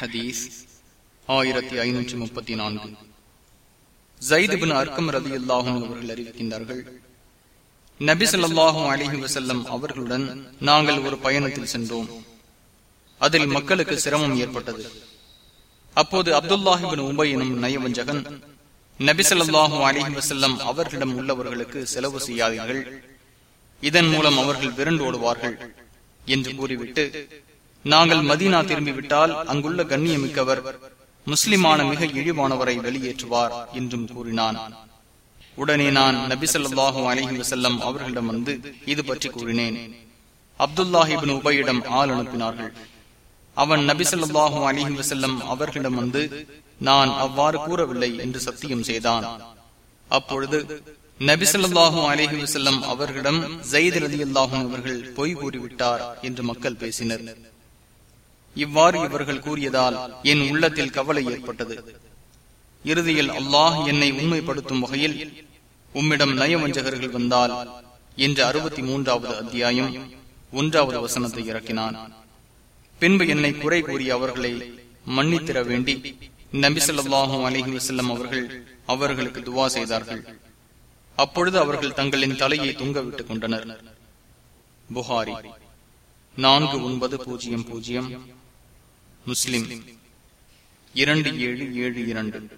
ஹதீஸ் ஆயிரத்தி ஐநூற்றி முப்பத்தி நான்கு. ஜைதுபின் அர்க்கம் ரவி அல்லாஹும் அவர்கள் அறிவிக்கின்றார்கள் நபி சொல்லாஹும் அலிஹி வசல்லம் அவர்களுடன் நாங்கள் ஒரு பயணத்தில் சென்றோம். அதில் மக்களுக்கு சிரமம் ஏற்பட்டது. அப்போது அப்துல்லாஹிபின் உபை எனும் நயவஞ்சகன் நபி சொல்லாஹும் அலிஹி வசல்லம் அவர்களிடம் உள்ளவர்களுக்கு செலவு செய்யாதீர்கள் இதன் மூலம் அவர்கள் விரண்டு ஓடுவார்கள் என்று கூறிவிட்டு நாங்கள் மதீனா திரும்பிவிட்டால் அங்குள்ள கண்ணியமிக்கவர் முஸ்லிமான மிக இழிவானவரை வெளியேற்றுவார் என்றும் கூறினான். உடனே நான் நபி அலஹி வசல்லம் அவர்களிடம் வந்து இது பற்றி கூறினேன். அப்துல்லாஹிபின் உபயிடம் ஆள் அனுப்பினார்கள். அவன் நபி சொல்லாஹு அலிஹி வசல்லம் அவர்களிடம் வந்து நான் அவ்வாறு கூறவில்லை என்று சத்தியம் செய்தான். அப்பொழுது நபிசல்லாஹும் சொல்லாஹு அலிஹி வசல்லம் அவர்களிடம் ஜெயித் ரதி அல்லாஹும் அவர்கள் பொய் கூறிவிட்டார் என்று மக்கள் பேசினர். இவ்வாறு இவர்கள் கூறியதால் என் உள்ளத்தில் கவலை ஏற்பட்டது. இறுதியில் அல்லாஹ் என்னை உண்மைப்படுத்தும் வகையில் உம்மிடம் நயவஞ்சகர்கள் வந்தால் என்று அறுபத்தி மூன்றாவது அத்தியாயம் ஒன்றாவது வசனத்தை இறக்கினான். பின்பு என்னை குறை கூறி அவர்களை மன்னித்திர வேண்டி நபிசல்லாஹும் அலிஹி வசல்லம் அவர்கள் அவர்களுக்கு துவா செய்தார்கள். அப்பொழுது அவர்கள் தங்களின் தலையை தொங்கவிட்டுக் கொண்டனர். புகாரி. நான்கு ஒன்பது பூஜ்ஜியம் பூஜ்ஜியம். முஸ்லிம். இரண்டு ஏழு ஏழு இரண்டு.